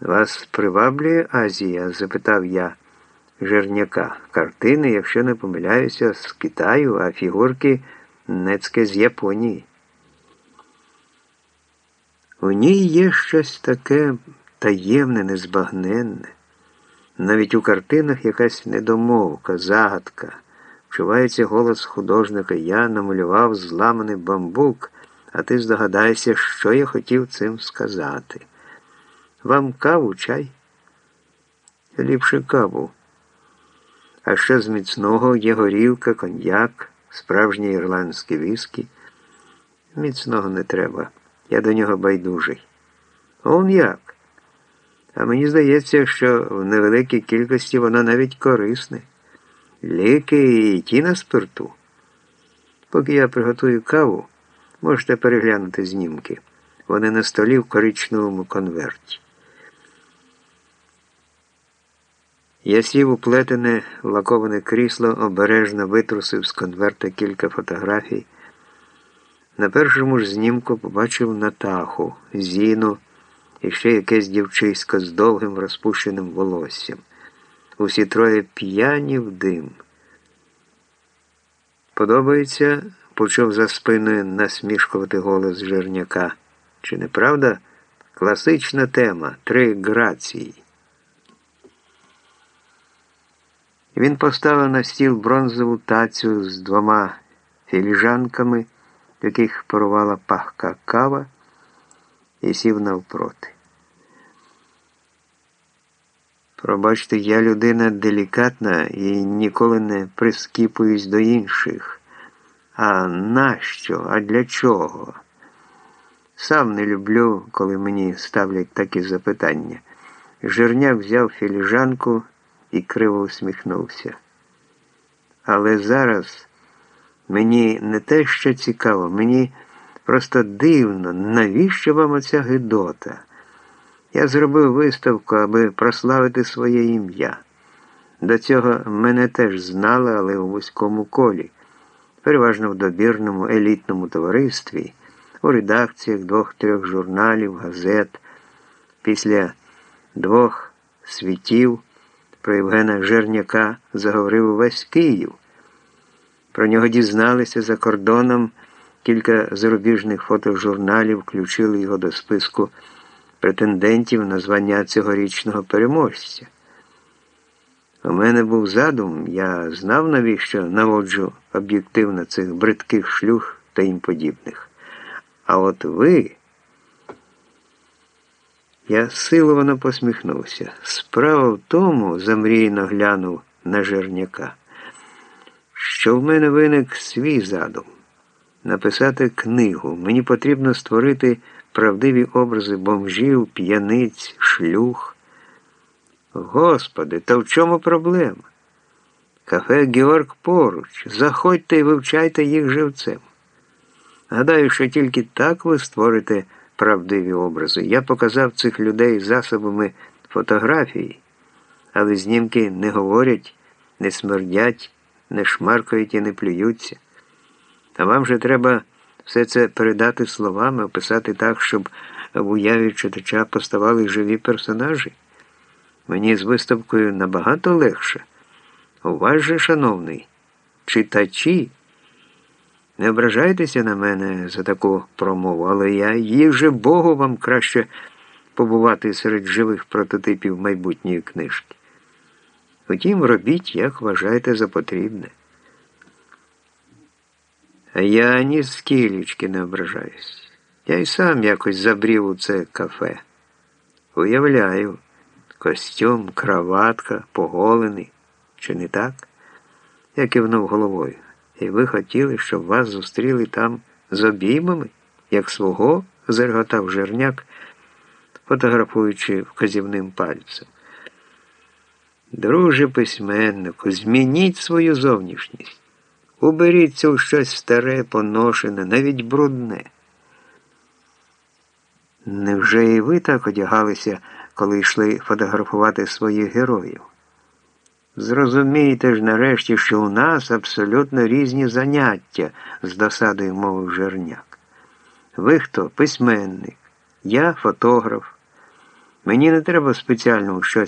Вас приваблює Азія? запитав я Жерняка. Картини, якщо не помиляюся, з Китаю, а фігурки нецьке з Японії. У ній є щось таке таємне, незбагненне. Навіть у картинах якась недомовка, загадка. Вчувається голос художника. Я намалював зламаний бамбук, а ти здогадайся, що я хотів цим сказати. Вам каву, чай? Ліпше каву. А що з міцного є горілка, коньяк, справжній ірландський віскі. Міцного не треба. Я до нього байдужий. Он як? А мені здається, що в невеликій кількості воно навіть корисне. Ліки і ті на спирту. Поки я приготую каву, можете переглянути знімки. Вони на столі в коричневому конверті. Я сів у плетене лаковане крісло, обережно витрусив з конверта кілька фотографій. На першому ж знімку побачив Натаху, Зіну і ще якесь дівчисько з довгим розпущеним волоссям. Усі троє п'яні в дим. Подобається, почув за спиною насмішкувати голос Жерняка. Чи не правда? Класична тема три грації. Він поставив на стіл бронзову тацю з двома філіжанками, в яких парувала пахка кава, і сів навпроти. Пробачте, я людина делікатна і ніколи не прискіпуюсь до інших. А нащо? А для чого? Сам не люблю, коли мені ставлять такі запитання. Жирняк взяв філіжанку і криво усміхнувся. Але зараз мені не те, що цікаво, мені просто дивно, навіщо вам оця гидота? Я зробив виставку, аби прославити своє ім'я. До цього мене теж знали, але у вузькому колі, переважно в добірному елітному товаристві, у редакціях двох-трьох журналів, газет. Після двох світів про Євгена Жерняка заговорив увесь Київ. Про нього дізналися за кордоном, кілька зарубіжних фотожурналів включили його до списку претендентів на звання цьогорічного переможця. У мене був задум, я знав, навіщо наводжу об'єктивно цих бридких шлюх та їм подібних. А от ви. Я силовано посміхнувся. Справа в тому, замрійно глянув на жерняка, що в мене виник свій задум написати книгу. Мені потрібно створити правдиві образи бомжів, п'яниць, шлюх. Господи, та в чому проблема? Кафе Георг поруч. Заходьте і вивчайте їх живцем. Гадаю, що тільки так ви створите правдиві образи. Я показав цих людей засобами фотографії, але знімки не говорять, не смердять, не шмаркають і не плюються. А вам же треба все це передати словами, описати так, щоб в уяві читача поставали живі персонажі. Мені з виставкою набагато легше. У вас же, шановний, читачі. Не ображайтеся на мене за таку промову, але я їжу Богу вам краще побувати серед живих прототипів майбутньої книжки. Втім, робіть, як вважаєте за потрібне. А я ні з кілічки не ображаюсь. Я й сам якось забрів у це кафе. Уявляю, костюм, краватка, поголений. Чи не так? Я кивнув головою. І ви хотіли, щоб вас зустріли там з обіймами, як свого, зерготав жерняк, фотографуючи вказівним пальцем. Друже письменнику, змініть свою зовнішність. Уберіться у щось старе, поношене, навіть брудне. Невже і ви так одягалися, коли йшли фотографувати своїх героїв? Зрозумійте ж нарешті, що у нас абсолютно різні заняття, з досадою мовив Жерняк. Ви хто письменник, я фотограф. Мені не треба спеціально щось